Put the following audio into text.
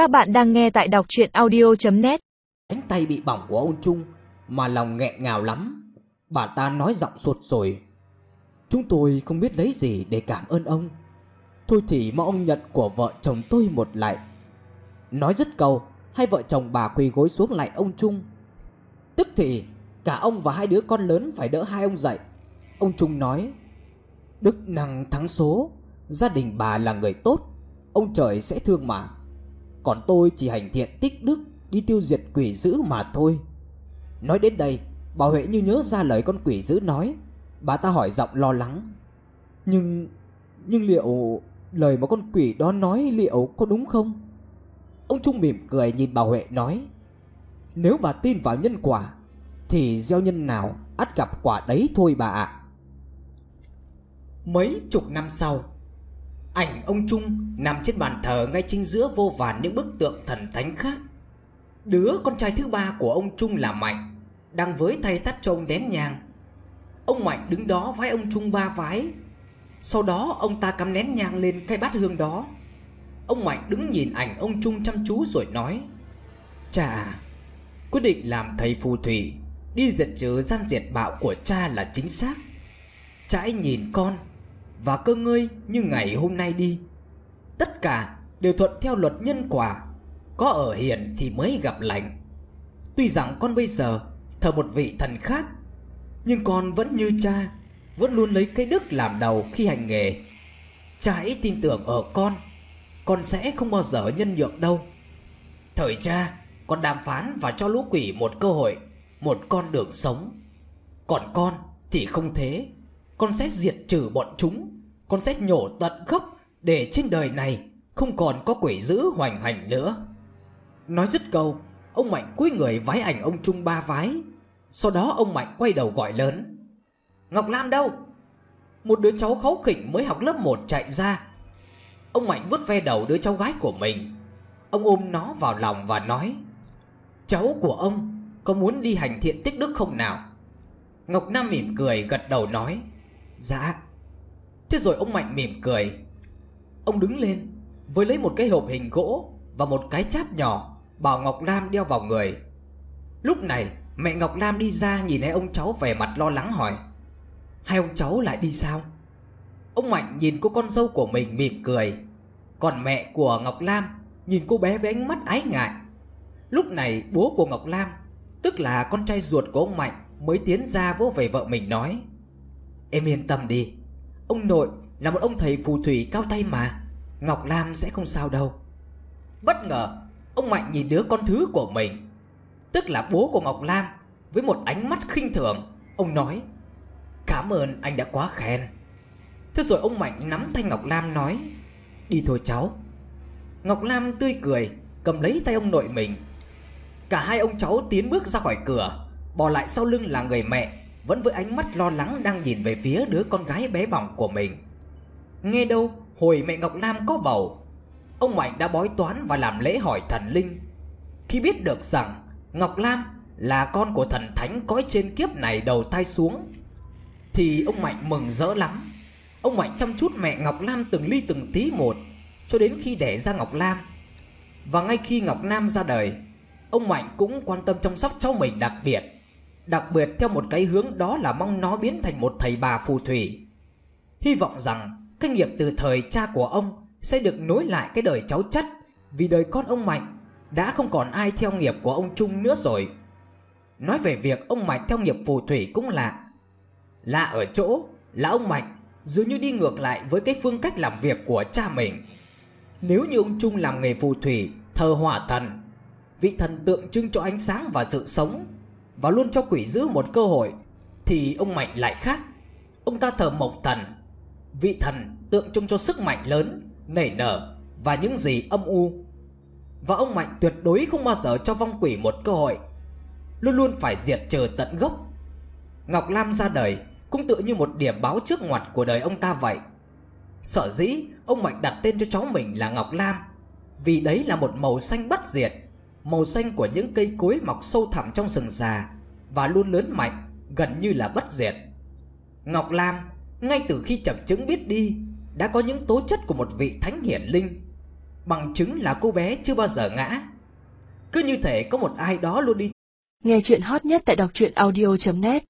Các bạn đang nghe tại đọc chuyện audio.net Cánh tay bị bỏng của ông Trung mà lòng nghẹn ngào lắm. Bà ta nói giọng sụt sùi. Chúng tôi không biết lấy gì để cảm ơn ông. Thôi thì mong ông nhận của vợ chồng tôi một lại. Nói dứt câu, hai vợ chồng bà quỳ gối xuống lại ông Trung. Tức thì cả ông và hai đứa con lớn phải đỡ hai ông dậy. Ông Trung nói Đức năng thắng số Gia đình bà là người tốt Ông trời sẽ thương mà còn tôi chỉ hành thiện tích đức, Đi tiêu diệt quỷ dữ mà thôi. Nói đến đây, Bà Huệ như nhớ ra lời con quỷ dữ nói. Bà ta hỏi giọng lo lắng. Nhưng Nhưng liệu Lời mà con quỷ đó nói liệu có đúng không? Ông Trung mỉm cười nhìn bà Huệ nói. Nếu bà tin vào nhân quả, Thì gieo nhân nào ắt gặp quả đấy thôi bà ạ. Mấy chục năm sau Ảnh ông Trung nằm trên bàn thờ ngay chính giữa vô vàn những bức tượng thần thánh khác. Đứa con trai thứ ba của ông Trung là Mạnh, Đang với tay tắt cho ông nén nhang. Ông Mạnh đứng đó vái ông Trung ba vái. Sau đó, ông ta cắm nén nhang lên cái bát hương đó. Ông Mạnh đứng nhìn ảnh ông Trung chăm chú rồi nói, Chà, Quyết định làm thầy phù thủy, Đi diệt trừ gian diệt bạo của cha là chính xác. Cha ấy nhìn con và cơ ngơi như ngày hôm nay đi. Tất cả đều thuận theo luật nhân quả, Có ở hiền thì mới gặp lành. Tuy rằng con bây giờ thờ một vị thần khác, Nhưng con vẫn như cha, Vẫn luôn lấy cái đức làm đầu khi hành nghề. Cha ấy tin tưởng ở con Con sẽ không bao giờ nhân nhượng đâu. Thời cha, Con đàm phán và cho lũ quỷ một cơ hội, Một con đường sống. Còn con thì không thế. Con sẽ diệt trừ bọn chúng. Con sẽ nhổ tận gốc Để trên đời này Không còn có quỷ dữ hoành hành nữa. Nói dứt câu, Ông Mạnh cúi người vái ảnh ông Trung ba vái Sau đó ông Mạnh quay đầu gọi lớn, Ngọc Lam đâu? Một đứa cháu kháu khỉnh mới học lớp 1 chạy ra. Ông Mạnh vuốt ve đầu đứa cháu gái của mình. Ông ôm nó vào lòng và nói, Cháu của ông Có muốn đi hành thiện tích đức không nào? Ngọc Nam mỉm cười gật đầu nói Dạ. Thế rồi ông Mạnh mỉm cười. Ông đứng lên, Với lấy một cái hộp hình gỗ Và một cái cháp nhỏ, Bảo Ngọc Lam đeo vào người. Lúc này, mẹ Ngọc Lam đi ra Nhìn thấy ông cháu vẻ mặt lo lắng hỏi, Hai ông cháu lại đi sao? Ông Mạnh nhìn cô con dâu của mình mỉm cười, Còn mẹ của Ngọc Lam Nhìn cô bé với ánh mắt ái ngại. Lúc này, bố của Ngọc Lam, Tức là con trai ruột của ông Mạnh, Mới tiến ra vỗ về vợ mình nói Em yên tâm đi. Ông nội là một ông thầy phù thủy cao tay mà. Ngọc Lam sẽ không sao đâu. Bất ngờ, Ông Mạnh nhìn đứa con thứ của mình. Tức là bố của Ngọc Lam, Với một ánh mắt khinh thường, Ông nói, Cảm ơn anh đã quá khen. Thế rồi ông Mạnh nắm tay Ngọc Lam nói, Đi thôi cháu. Ngọc Lam tươi cười, Cầm lấy tay ông nội mình. Cả hai ông cháu tiến bước ra khỏi cửa Bỏ lại sau lưng là người mẹ. Vẫn với ánh mắt lo lắng đang nhìn về phía đứa con gái bé bỏng của mình. Nghe đâu, hồi mẹ Ngọc Lam có bầu. Ông Mạnh đã bói toán và làm lễ hỏi thần linh. Khi biết được rằng Ngọc Lam là con của thần thánh cõi trên kiếp này đầu thai xuống, Thì ông Mạnh mừng rỡ lắm. Ông Mạnh chăm chút mẹ Ngọc Lam từng ly từng tí một, Cho đến khi đẻ ra Ngọc Lam. Và ngay khi Ngọc Nam ra đời, Ông Mạnh cũng quan tâm chăm sóc cháu mình đặc biệt. Đặc biệt theo một cái hướng đó là mong nó biến thành một thầy bà phù thủy. Hy vọng rằng cái nghiệp từ thời cha của ông Sẽ được nối lại cái đời cháu chất, Vì đời con ông Mạnh Đã không còn ai theo nghiệp của ông Trung nữa rồi. Nói về việc ông Mạnh theo nghiệp phù thủy cũng lạ Lạ ở chỗ là ông Mạnh dường như đi ngược lại với cái phương cách làm việc của cha mình. Nếu như ông Trung làm nghề phù thủy, Thờ hỏa thần, Vị thần tượng trưng cho ánh sáng và sự sống và luôn cho quỷ dữ một cơ hội, Thì ông Mạnh lại khác. Ông ta thờ mộc thần, Vị thần tượng trưng cho sức mạnh lớn, Nảy nở Và những gì âm u. Và ông Mạnh tuyệt đối không bao giờ cho vong quỷ một cơ hội, Luôn luôn phải diệt trừ tận gốc. Ngọc Lam ra đời Cũng tự như một điểm báo trước ngoặt của đời ông ta vậy. Sở dĩ ông Mạnh đặt tên cho cháu mình là Ngọc Lam, Vì đấy là một màu xanh bất diệt. Màu xanh của những cây cối mọc sâu thẳm trong rừng già Và luôn lớn mạnh, Gần như là bất diệt. Ngọc Lam, ngay từ khi chậm chứng biết đi, Đã có những tố chất của một vị thánh hiển linh. Bằng chứng là cô bé chưa bao giờ ngã. Cứ như thể có một ai đó luôn đi. Nghe chuyện hot nhất tại đọc truyện audio.net